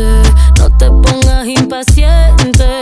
No te pongas impaciente.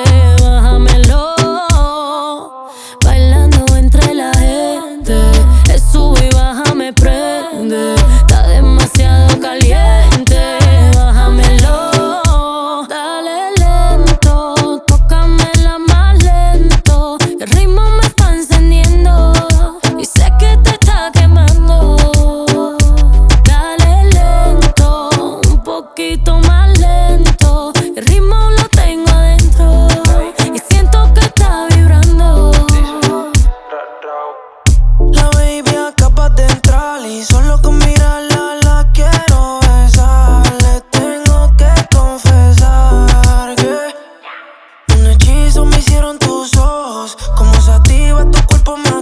hicieron tus ojos? ¿Cómo se activa tu cuerpo? Me